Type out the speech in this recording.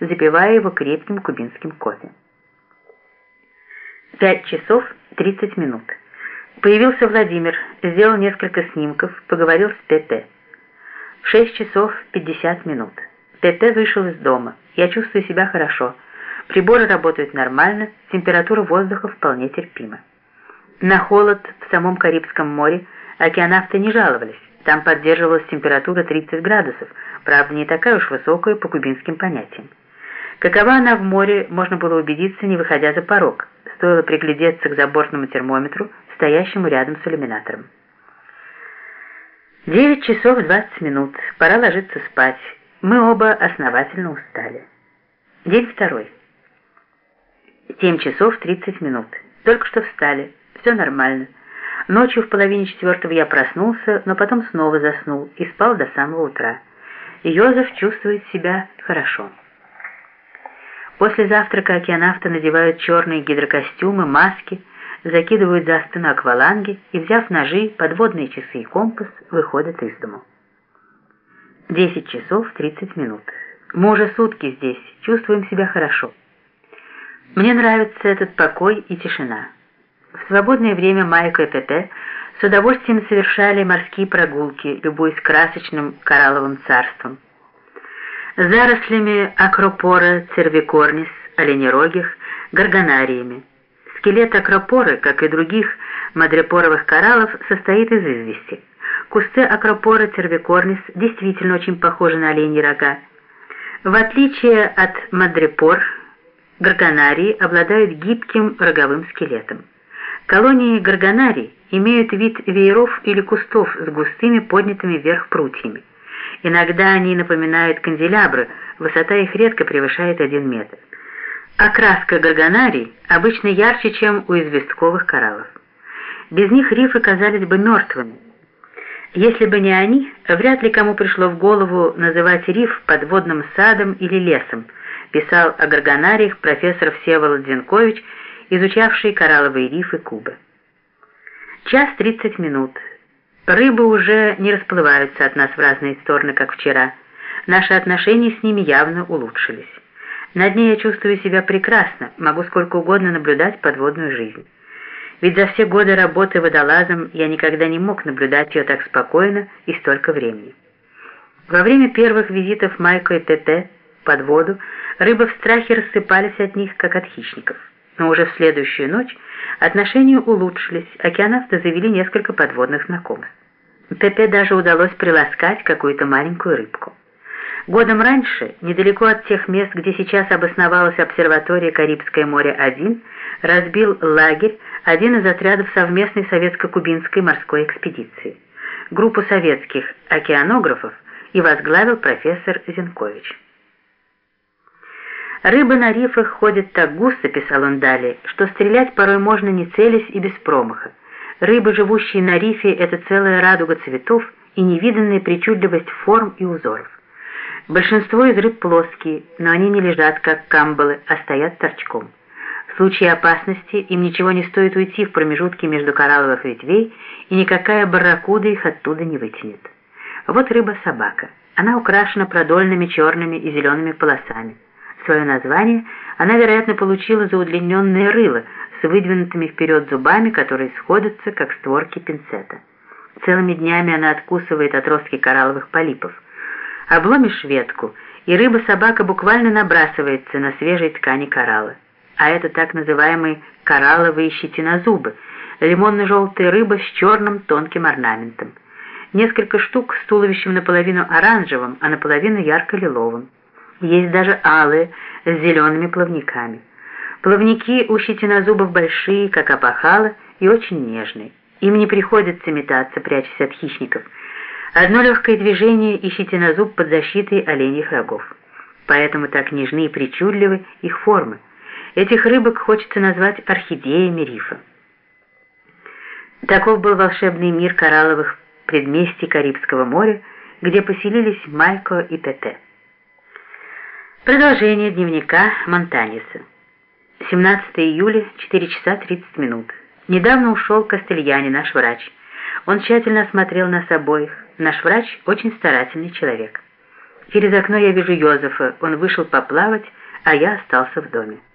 запивая его крепким кубинским кофе. 5 часов 30 минут. Появился Владимир, сделал несколько снимков, поговорил с. В 6 часов 50 минут. ПП вышел из дома. Я чувствую себя хорошо. Приборы работают нормально, температура воздуха вполне терпима. На холод в самом Карибском море океанавты не жаловались. Там поддерживалась температура 30 градусов, правда не такая уж высокая по кубинским понятиям. Какова она в море, можно было убедиться, не выходя за порог. Стоило приглядеться к забортному термометру, стоящему рядом с иллюминатором. 9 часов 20 минут. Пора ложиться спать. Мы оба основательно устали. День второй. 7 часов 30 минут. Только что встали. Все нормально. Ночью в половине четвертого я проснулся, но потом снова заснул и спал до самого утра. Йозеф чувствует себя хорошо. После завтрака океанавты надевают черные гидрокостюмы, маски, закидывают за спину акваланги и, взяв ножи, подводные часы и компас, выходят из дому. 10 часов 30 минут. Мы уже сутки здесь, чувствуем себя хорошо. Мне нравится этот покой и тишина. В свободное время Майка и ПП с удовольствием совершали морские прогулки, любуясь красочным коралловым царством зарослями акропора цервикорнис, оленерогих, горгонариями. Скелет акропоры, как и других мадрепоровых кораллов, состоит из извести. Кусты акропора цервикорнис действительно очень похожи на оленьи рога. В отличие от мадрепор, горгонарии обладают гибким роговым скелетом. Колонии горгонарий имеют вид вееров или кустов с густыми поднятыми вверх прутьями. Иногда они напоминают канделябры, высота их редко превышает один метр. Окраска горгонарий обычно ярче, чем у известковых кораллов. Без них рифы казались бы мертвыми. Если бы не они, вряд ли кому пришло в голову называть риф подводным садом или лесом, писал о горгонариях профессор Всеволод Зинкович, изучавший коралловые рифы Кубы. Час тридцать минут. Рыбы уже не расплываются от нас в разные стороны, как вчера. Наши отношения с ними явно улучшились. На дне я чувствую себя прекрасно, могу сколько угодно наблюдать подводную жизнь. Ведь за все годы работы водолазом я никогда не мог наблюдать ее так спокойно и столько времени. Во время первых визитов Майко и ТТ под воду рыбы в страхе рассыпались от них, как от хищников. Но уже в следующую ночь отношения улучшились, океанавты завели несколько подводных знакомств. ПП даже удалось приласкать какую-то маленькую рыбку. Годом раньше, недалеко от тех мест, где сейчас обосновалась обсерватория Карибское море-1, разбил лагерь один из отрядов совместной советско-кубинской морской экспедиции. Группу советских океанографов и возглавил профессор Зинкович. «Рыбы на рифах ходят так густо», — писал он далее, «что стрелять порой можно не целясь и без промаха. Рыбы, живущие на рифе, это целая радуга цветов и невиданная причудливость форм и узоров. Большинство из рыб плоские, но они не лежат, как камбалы, а стоят торчком. В случае опасности им ничего не стоит уйти в промежутки между коралловых ветвей, и никакая барракуда их оттуда не вытянет. Вот рыба-собака. Она украшена продольными черными и зелеными полосами. Свое название она, вероятно, получила за удлиненное рыло с выдвинутыми вперед зубами, которые сходятся, как створки пинцета. Целыми днями она откусывает отростки коралловых полипов. Обломишь ветку, и рыба-собака буквально набрасывается на свежей ткани коралла. А это так называемые коралловые щетинозубы, лимонно-желтая рыба с черным тонким орнаментом. Несколько штук с туловищем наполовину оранжевым, а наполовину ярко-лиловым. Есть даже алые с зелеными плавниками. Плавники у щетинозубов большие, как опахала, и очень нежные. Им не приходится метаться, прячась от хищников. Одно легкое движение и щетинозуб под защитой оленьих рогов. Поэтому так нежны и причудливы их формы. Этих рыбок хочется назвать орхидеями рифа. Таков был волшебный мир коралловых предместий Карибского моря, где поселились Майко и Пете. Продолжение дневника Монтанеса. 17 июля, 4 часа 30 минут. Недавно ушел Кастельяни, наш врач. Он тщательно осмотрел нас обоих. Наш врач очень старательный человек. Через окно я вижу Йозефа. Он вышел поплавать, а я остался в доме.